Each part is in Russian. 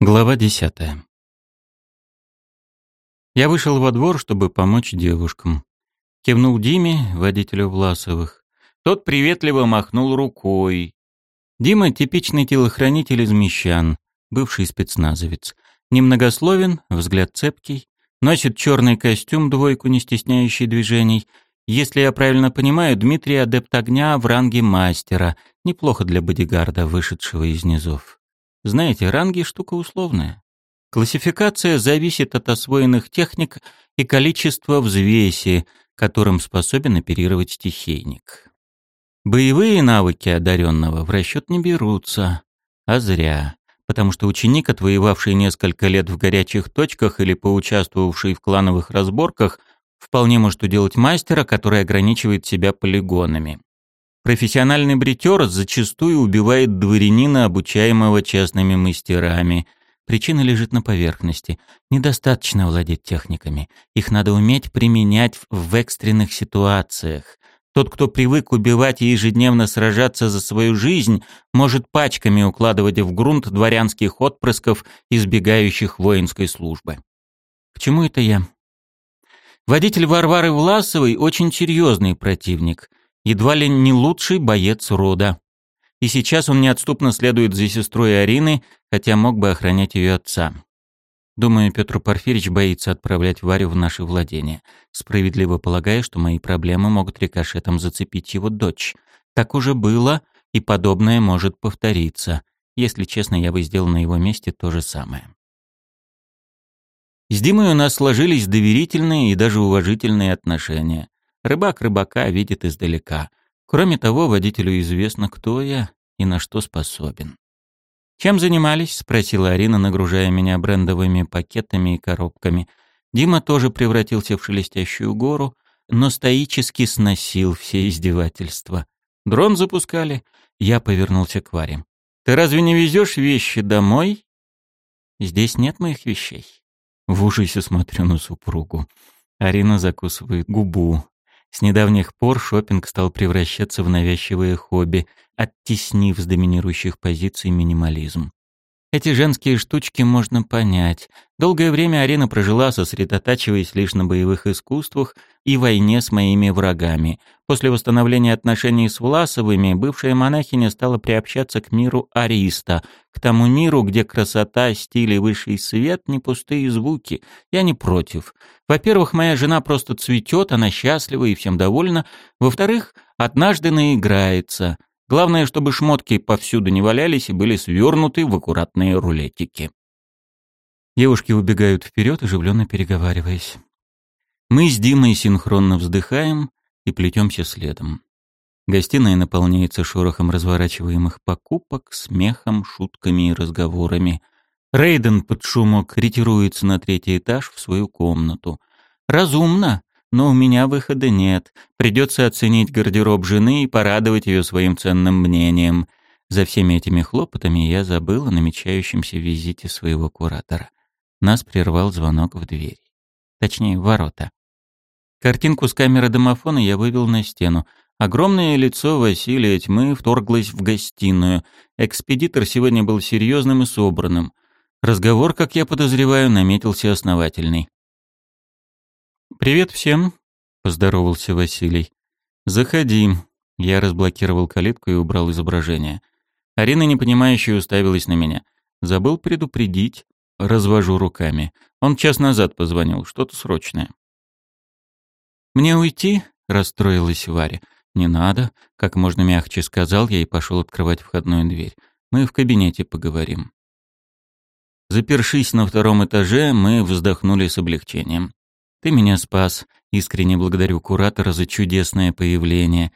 Глава десятая. Я вышел во двор, чтобы помочь девушкам. Кивнул Диме, водителю Власовых. Тот приветливо махнул рукой. Дима — типичный телохранитель из Мещан, бывший спецназовец. Немногословен, взгляд цепкий, носит черный костюм, двойку, не стесняющий движений. Если я правильно понимаю, Дмитрий — адепт огня в ранге мастера, неплохо для бодигарда, вышедшего из низов. Знаете, ранги — штука условная. Классификация зависит от освоенных техник и количества взвеси, которым способен оперировать стихийник. Боевые навыки одаренного в расчет не берутся, а зря, потому что ученик, отвоевавший несколько лет в горячих точках или поучаствовавший в клановых разборках, вполне может уделать мастера, который ограничивает себя полигонами. Профессиональный бритер зачастую убивает дворянина, обучаемого частными мастерами. Причина лежит на поверхности. Недостаточно владеть техниками. Их надо уметь применять в экстренных ситуациях. Тот, кто привык убивать и ежедневно сражаться за свою жизнь, может пачками укладывать в грунт дворянских отпрысков, избегающих воинской службы. К чему это я? Водитель Варвары Власовой очень серьезный противник — едва ли не лучший боец рода. И сейчас он неотступно следует за сестрой Арины, хотя мог бы охранять ее отца. Думаю, Петр Порфирич боится отправлять Варю в наши владения, справедливо полагая, что мои проблемы могут рикошетом зацепить его дочь. Так уже было, и подобное может повториться. Если честно, я бы сделал на его месте то же самое. С Димой у нас сложились доверительные и даже уважительные отношения. Рыбак рыбака видит издалека. Кроме того, водителю известно, кто я и на что способен. «Чем занимались?» — спросила Арина, нагружая меня брендовыми пакетами и коробками. Дима тоже превратился в шелестящую гору, но стоически сносил все издевательства. «Дрон запускали?» Я повернулся к Варе. «Ты разве не везешь вещи домой?» «Здесь нет моих вещей». В ужасе смотрю на супругу. Арина закусывает губу. С недавних пор шопинг стал превращаться в навязчивое хобби, оттеснив с доминирующих позиций минимализм. Эти женские штучки можно понять. Долгое время Арина прожила, сосредотачиваясь лишь на боевых искусствах и войне с моими врагами. После восстановления отношений с Власовыми бывшая монахиня стала приобщаться к миру Ариста, к тому миру, где красота, стиль и высший свет — не пустые звуки. Я не против. Во-первых, моя жена просто цветет, она счастлива и всем довольна. Во-вторых, однажды наиграется — Главное, чтобы шмотки повсюду не валялись и были свернуты в аккуратные рулетики. Девушки убегают вперед, оживленно переговариваясь. Мы с Димой синхронно вздыхаем и плетемся следом. Гостиная наполняется шорохом разворачиваемых покупок, смехом, шутками и разговорами. Рейден под шумок ретируется на третий этаж в свою комнату. Разумно, но у меня выхода нет. Придется оценить гардероб жены и порадовать ее своим ценным мнением. За всеми этими хлопотами я забыл о намечающемся визите своего куратора. Нас прервал звонок в дверь. Точнее, в ворота. Картинку с камеры домофона я вывел на стену. Огромное лицо Василия Тьмы вторглось в гостиную. Экспедитор сегодня был серьезным и собранным. Разговор, как я подозреваю, наметился основательный. «Привет всем», — поздоровался Василий. «Заходи». Я разблокировал калитку и убрал изображение. Арина, непонимающе, уставилась на меня. Забыл предупредить. Развожу руками. Он час назад позвонил, что-то срочное. «Мне уйти?» — расстроилась Варя. «Не надо», — как можно мягче сказал я и пошел открывать входную дверь. «Мы в кабинете поговорим». Запершись на втором этаже, мы вздохнули с облегчением. Ты меня спас. Искренне благодарю куратора за чудесное появление.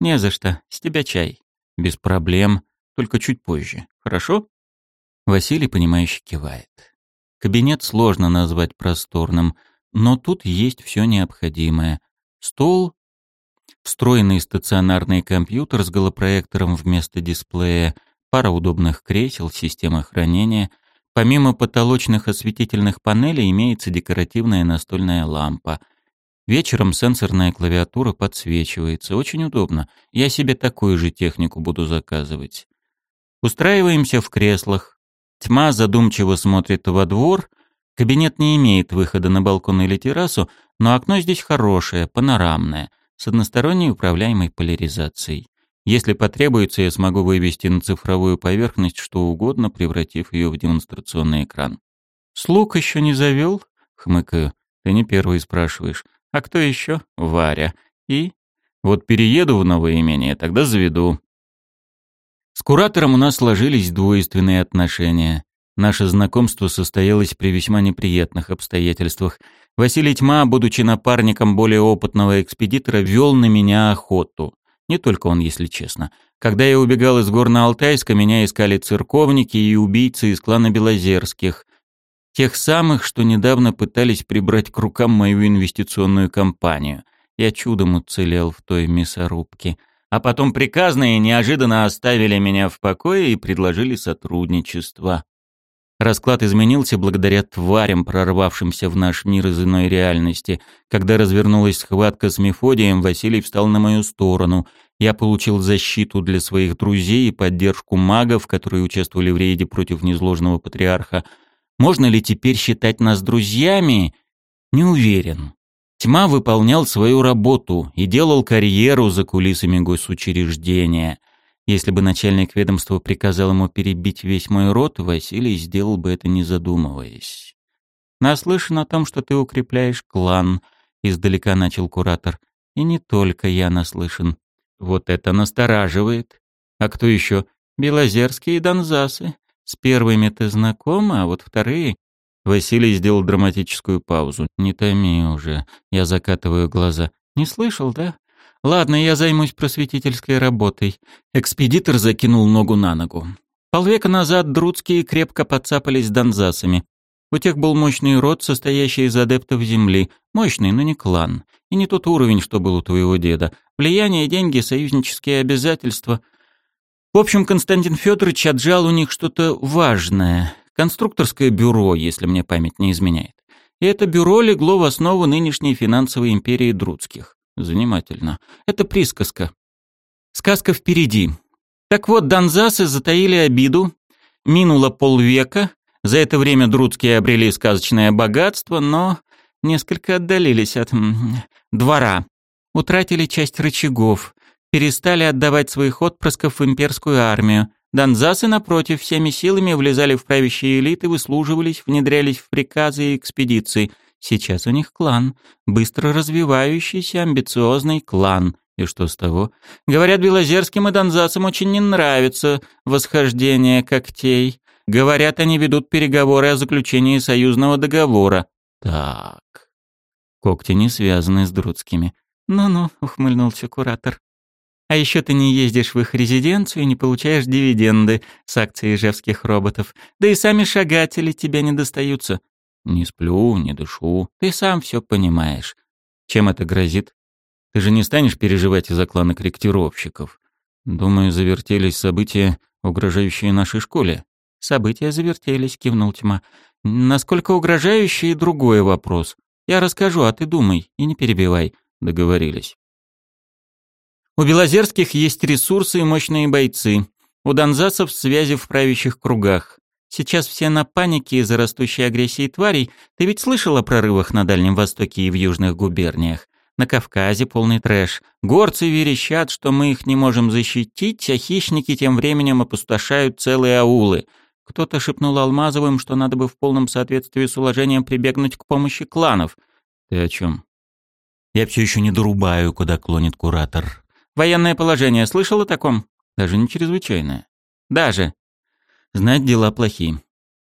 Не за что. С тебя чай. Без проблем. Только чуть позже. Хорошо? Василий, понимающе кивает. Кабинет сложно назвать просторным, но тут есть все необходимое. Стол, встроенный стационарный компьютер с голопроектором вместо дисплея, пара удобных кресел, система хранения — Помимо потолочных осветительных панелей имеется декоративная настольная лампа. Вечером сенсорная клавиатура подсвечивается. Очень удобно. Я себе такую же технику буду заказывать. Устраиваемся в креслах. Тьма задумчиво смотрит во двор. Кабинет не имеет выхода на балкон или террасу, но окно здесь хорошее, панорамное, с односторонней управляемой поляризацией. Если потребуется, я смогу вывести на цифровую поверхность что угодно, превратив ее в демонстрационный экран. «Слуг еще не завел?» — хмыкаю. «Ты не первый спрашиваешь. А кто еще?» «Варя. И?» «Вот перееду в новое имение, тогда заведу». С куратором у нас сложились двойственные отношения. Наше знакомство состоялось при весьма неприятных обстоятельствах. Василий Тьма, будучи напарником более опытного экспедитора, вел на меня охоту. Не только он, если честно. Когда я убегал из Горно-Алтайска, меня искали церковники и убийцы из клана Белозерских. Тех самых, что недавно пытались прибрать к рукам мою инвестиционную компанию. Я чудом уцелел в той мясорубке. А потом приказные неожиданно оставили меня в покое и предложили сотрудничество. Расклад изменился благодаря тварям, прорвавшимся в наш мир из иной реальности. Когда развернулась схватка с Мефодием, Василий встал на мою сторону. Я получил защиту для своих друзей и поддержку магов, которые участвовали в рейде против незложного патриарха. Можно ли теперь считать нас друзьями? Не уверен. Тьма выполнял свою работу и делал карьеру за кулисами госучреждения. Если бы начальник ведомства приказал ему перебить весь мой род, Василий сделал бы это не задумываясь. «Наслышан о том, что ты укрепляешь клан», — издалека начал куратор. «И не только я наслышан. Вот это настораживает. А кто еще? Белозерские и Донзасы. С первыми ты знаком, а вот вторые Василий сделал драматическую паузу. «Не томи уже». Я закатываю глаза. «Не слышал, да? Ладно, я займусь просветительской работой». Экспедитор закинул ногу на ногу. Полвека назад друдские крепко подцапались донзасами. У тех был мощный род, состоящий из адептов земли. Мощный, но не клан. И не тот уровень, что был у твоего деда. Влияние, деньги, союзнические обязательства. В общем, Константин Федорович отжал у них что-то важное. Конструкторское бюро, если мне память не изменяет. И это бюро легло в основу нынешней финансовой империи Друдских. Занимательно. Это присказка. Сказка впереди. Так вот, донзасы затаили обиду. Минуло полвека. За это время Друдские обрели сказочное богатство, но несколько отдалились от двора. Утратили часть рычагов. Перестали отдавать своих отпрысков в имперскую армию. Донзасы, напротив, всеми силами влезали в правящие элиты, выслуживались, внедрялись в приказы и экспедиции. Сейчас у них клан, быстро развивающийся, амбициозный клан. И что с того? Говорят, Белозерским и Донзасам очень не нравится восхождение когтей. Говорят, они ведут переговоры о заключении союзного договора. Так. Когти не связаны с Друдскими. «Ну-ну», — ухмыльнулся куратор. А еще ты не ездишь в их резиденцию и не получаешь дивиденды с акций ижевских роботов. Да и сами шагатели тебе не достаются. Не сплю, не дышу. Ты сам все понимаешь. Чем это грозит? Ты же не станешь переживать из-за клана корректировщиков. Думаю, завертелись события, угрожающие нашей школе. События завертелись, кивнул тьма. Насколько угрожающие — другой вопрос. Я расскажу, а ты думай и не перебивай. Договорились. У Белозерских есть ресурсы и мощные бойцы. У донзасов связи в правящих кругах. Сейчас все на панике из-за растущей агрессии тварей. Ты ведь слышал о прорывах на Дальнем Востоке и в южных губерниях? На Кавказе полный трэш. Горцы верещат, что мы их не можем защитить, а хищники тем временем опустошают целые аулы. Кто-то шепнул Алмазовым, что надо бы в полном соответствии с уложением прибегнуть к помощи кланов. Ты о чем? Я все еще не дорубаю, куда клонит куратор. Военное положение. Слышал о таком? Даже не чрезвычайное. Даже. Знать дела плохи.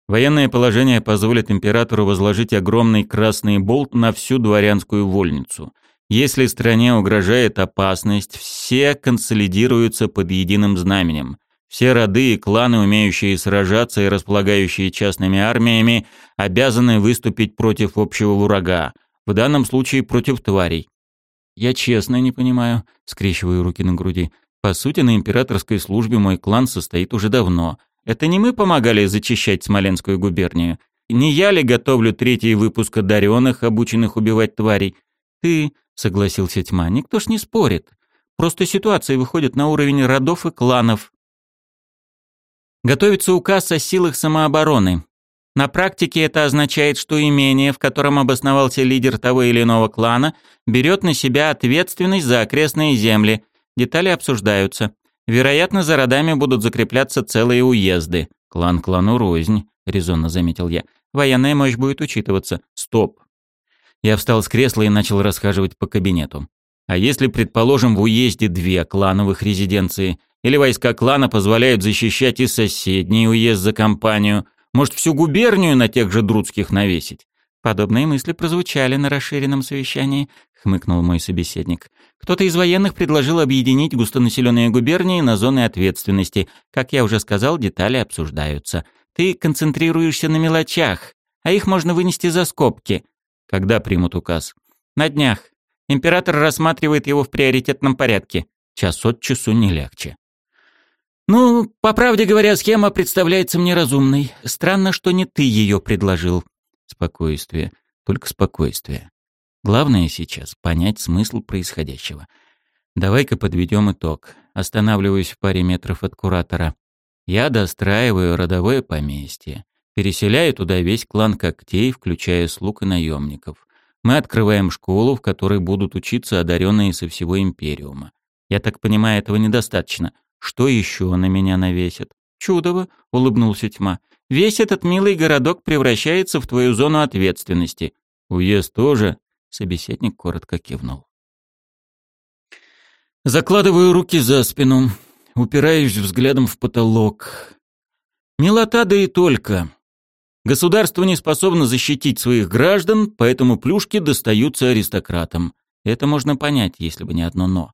Военное положение позволит императору возложить огромный красный болт на всю дворянскую вольницу. Если стране угрожает опасность, все консолидируются под единым знаменем. Все роды и кланы, умеющие сражаться и располагающие частными армиями, обязаны выступить против общего врага, в данном случае против тварей. «Я честно не понимаю», — скрещиваю руки на груди. «По сути, на императорской службе мой клан состоит уже давно. Это не мы помогали зачищать Смоленскую губернию? Не я ли готовлю третий выпуск одаренных, обученных убивать тварей? Ты, — согласился Тьма, — никто ж не спорит. Просто ситуация выходит на уровень родов и кланов. Готовится указ о силах самообороны. На практике это означает, что имение, в котором обосновался лидер того или иного клана, берет на себя ответственность за окрестные земли. Детали обсуждаются. Вероятно, за родами будут закрепляться целые уезды. Клан клану рознь, резонно заметил я. Военная мощь будет учитываться. Стоп. Я встал с кресла и начал расхаживать по кабинету. А если, предположим, в уезде две клановых резиденции, или войска клана позволяют защищать и соседний уезд за компанию, может, всю губернию на тех же друдских навесить? Подобные мысли прозвучали на расширенном совещании, хмыкнул мой собеседник. Кто-то из военных предложил объединить густонаселенные губернии на зоны ответственности. Как я уже сказал, детали обсуждаются. Ты концентрируешься на мелочах, а их можно вынести за скобки. Когда примут указ? На днях. Император рассматривает его в приоритетном порядке. Час от часу не легче. Ну, по правде говоря, схема представляется мне разумной. Странно, что не ты ее предложил. Спокойствие, только спокойствие. Главное сейчас понять смысл происходящего. Давай-ка подведем итог. Останавливаюсь в паре метров от куратора. Я достраиваю родовое поместье. Переселяю туда весь клан когтей, включая слуг и наемников. Мы открываем школу, в которой будут учиться одаренные со всего Империума. Я так понимаю, этого недостаточно. Что еще на меня навесят? Чудово, улыбнулся тьма. Весь этот милый городок превращается в твою зону ответственности. Уезд тоже, собеседник коротко кивнул. Закладываю руки за спину, упираюсь взглядом в потолок. Милота да и только. Государство не способно защитить своих граждан, поэтому плюшки достаются аристократам. Это можно понять, если бы не одно «но».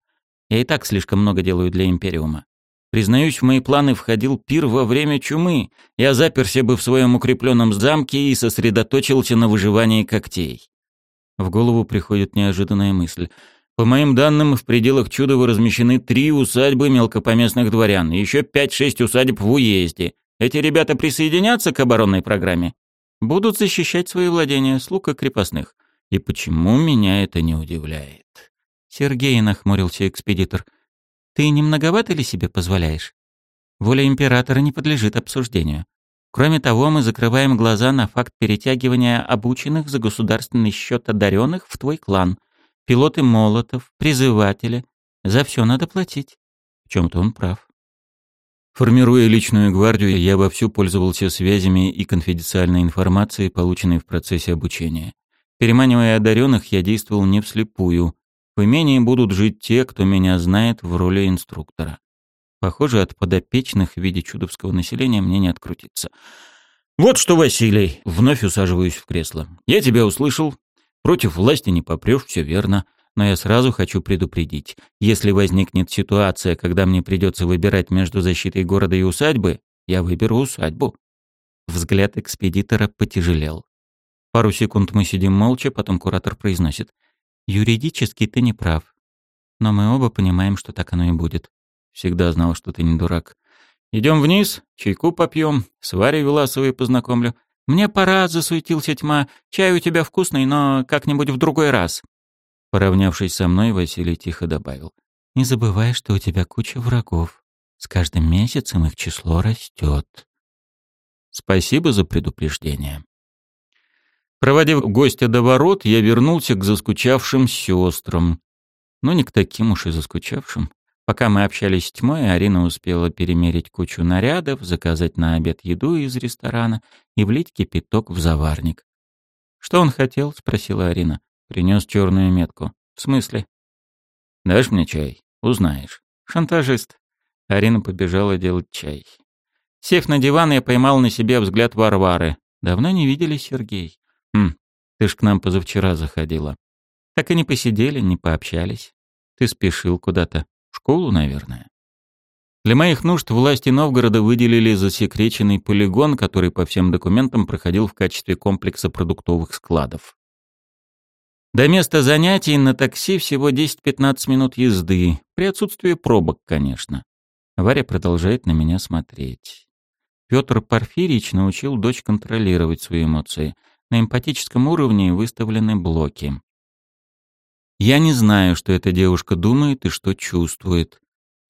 Я и так слишком много делаю для Империума. Признаюсь, в мои планы входил пир во время чумы. Я заперся бы в своем укрепленном замке и сосредоточился на выживании когтей. В голову приходит неожиданная мысль. По моим данным, в пределах Чудова размещены три усадьбы мелкопоместных дворян, и еще пять-шесть усадеб в уезде. Эти ребята присоединятся к оборонной программе? Будут защищать свои владения с лука крепостных. И почему меня это не удивляет? Сергей нахмурился экспедитор. Ты не многовато ли себе позволяешь? Воля императора не подлежит обсуждению. Кроме того, мы закрываем глаза на факт перетягивания обученных за государственный счет одаренных в твой клан. Пилоты молотов, призыватели. За все надо платить. В чем-то он прав. Формируя личную гвардию, я вовсю пользовался связями и конфиденциальной информацией, полученной в процессе обучения. Переманивая одаренных, я действовал не вслепую. В имении будут жить те, кто меня знает в роли инструктора. Похоже, от подопечных в виде чудовского населения мне не открутиться. «Вот что, Василий!» — вновь усаживаюсь в кресло. «Я тебя услышал. Против власти не попрешь, все верно. Но я сразу хочу предупредить. Если возникнет ситуация, когда мне придется выбирать между защитой города и усадьбы, я выберу усадьбу. Взгляд экспедитора потяжелел. Пару секунд мы сидим молча, потом куратор произносит. «Юридически ты не прав. Но мы оба понимаем, что так оно и будет. Всегда знал, что ты не дурак. Идем вниз, чайку попьем, с Варей Веласовой познакомлю. Мне пора, засуетился тьма. Чай у тебя вкусный, но как-нибудь в другой раз. Поравнявшись со мной, Василий тихо добавил. «Не забывай, что у тебя куча врагов. С каждым месяцем их число растет». «Спасибо за предупреждение». Проводив гостя до ворот, я вернулся к заскучавшим сестрам. Но не к таким уж и заскучавшим. Пока мы общались с тьмой, Арина успела перемерить кучу нарядов, заказать на обед еду из ресторана и влить кипяток в заварник. «Что он хотел?» — спросила Арина. Принес черную метку. В смысле? Дашь мне чай? Узнаешь. Шантажист. Арина побежала делать чай. Сев на диван, я поймал на себе взгляд Варвары. Давно не видели, Сергей. Ты ж к нам позавчера заходила. Так и не посидели, не пообщались. Ты спешил куда-то. В школу, наверное. Для моих нужд власти Новгорода выделили засекреченный полигон, который по всем документам проходил в качестве комплекса продуктовых складов. До места занятий на такси всего 10-15 минут езды, при отсутствии пробок, конечно. Варя продолжает на меня смотреть. Петр Порфирьевич научил дочь контролировать свои эмоции. На эмпатическом уровне выставлены блоки. Я не знаю, что эта девушка думает и что чувствует.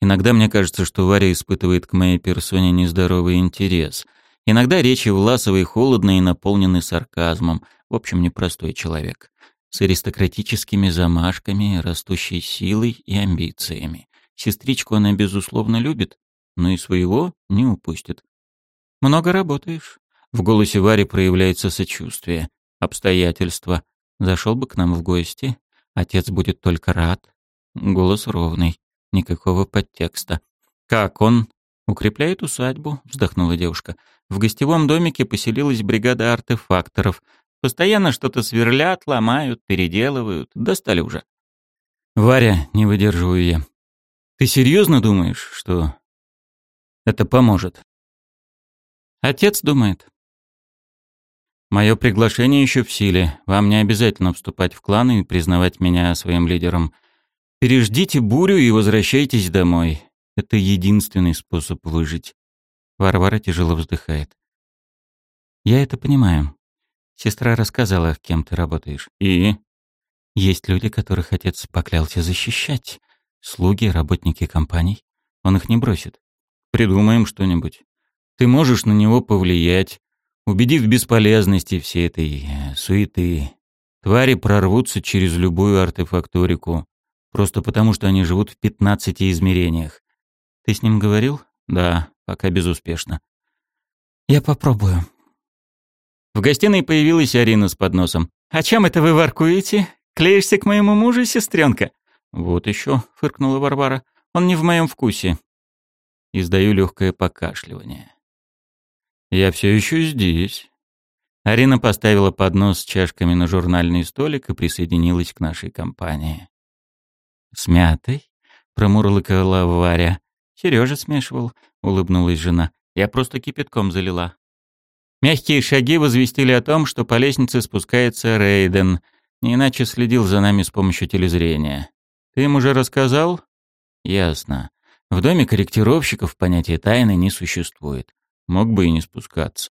Иногда мне кажется, что Варя испытывает к моей персоне нездоровый интерес. Иногда речи Власовой холодны и наполнены сарказмом. В общем, непростой человек. С аристократическими замашками, растущей силой и амбициями. Сестричку она, безусловно, любит, но и своего не упустит. «Много работаешь?» В голосе Вари проявляется сочувствие. Обстоятельства. Зашел бы к нам в гости. Отец будет только рад. Голос ровный. Никакого подтекста. «Как он?» «Укрепляет усадьбу», — вздохнула девушка. «В гостевом домике поселилась бригада артефакторов. Постоянно что-то сверлят, ломают, переделывают. Достали уже». «Варя, не выдерживаю я. Ты серьезно думаешь, что это поможет?» «Отец думает», Мое приглашение еще в силе. Вам не обязательно вступать в кланы и признавать меня своим лидером. Переждите бурю и возвращайтесь домой. Это единственный способ выжить. Варвара тяжело вздыхает. Я это понимаю. Сестра рассказала, кем ты работаешь. И? Есть люди, которых отец поклялся защищать. Слуги, работники компаний. Он их не бросит. Придумаем что-нибудь. Ты можешь на него повлиять, убедив в бесполезности всей этой э, суеты. Твари прорвутся через любую артефакторику, просто потому что они живут в 15 измерениях. Ты с ним говорил? Да, пока безуспешно. Я попробую. В гостиной появилась Арина с подносом. «О чем это вы воркуете? Клеишься к моему мужу, сестренка?» «Вот еще», — фыркнула Варвара. «Он не в моем вкусе». Издаю легкое покашливание. «Я все еще здесь». Арина поставила поднос с чашками на журнальный столик и присоединилась к нашей компании. «С мятой?» — промурлыкала Варя. «Сережа смешивал», — улыбнулась жена. «Я просто кипятком залила». Мягкие шаги возвестили о том, что по лестнице спускается Рейден, не иначе следил за нами с помощью телезрения. «Ты им уже рассказал?» «Ясно. В доме корректировщиков понятия тайны не существует. Мог бы и не спускаться.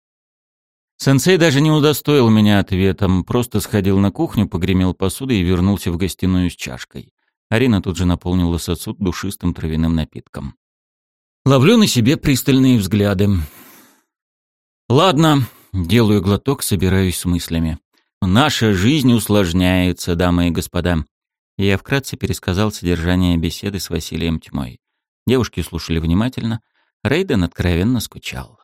Сенсей даже не удостоил меня ответом, просто сходил на кухню, погремел посудой и вернулся в гостиную с чашкой. Арина тут же наполнила сосуд душистым травяным напитком. Ловлю на себе пристальные взгляды. Ладно, делаю глоток, собираюсь с мыслями. Наша жизнь усложняется, дамы и господа. Я вкратце пересказал содержание беседы с Василием Тьмой. Девушки слушали внимательно. Рейден откровенно скучал.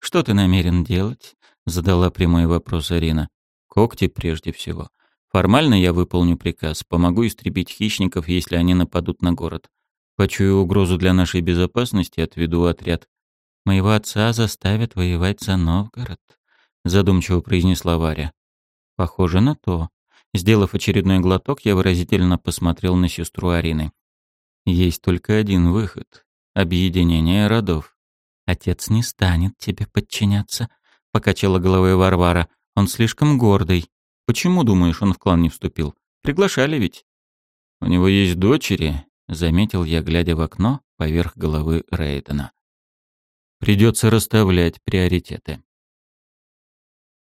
«Что ты намерен делать?» — задала прямой вопрос Арина. «Когти прежде всего. Формально я выполню приказ, помогу истребить хищников, если они нападут на город. Почую угрозу для нашей безопасности, отведу отряд. Моего отца заставят воевать за Новгород», — задумчиво произнесла Варя. «Похоже на то». Сделав очередной глоток, я выразительно посмотрел на сестру Арины. «Есть только один выход — объединение родов. «Отец не станет тебе подчиняться», — покачала головой Варвара. «Он слишком гордый. Почему, думаешь, он в клан не вступил? Приглашали ведь?» «У него есть дочери», — заметил я, глядя в окно поверх головы Рейдена. «Придется расставлять приоритеты».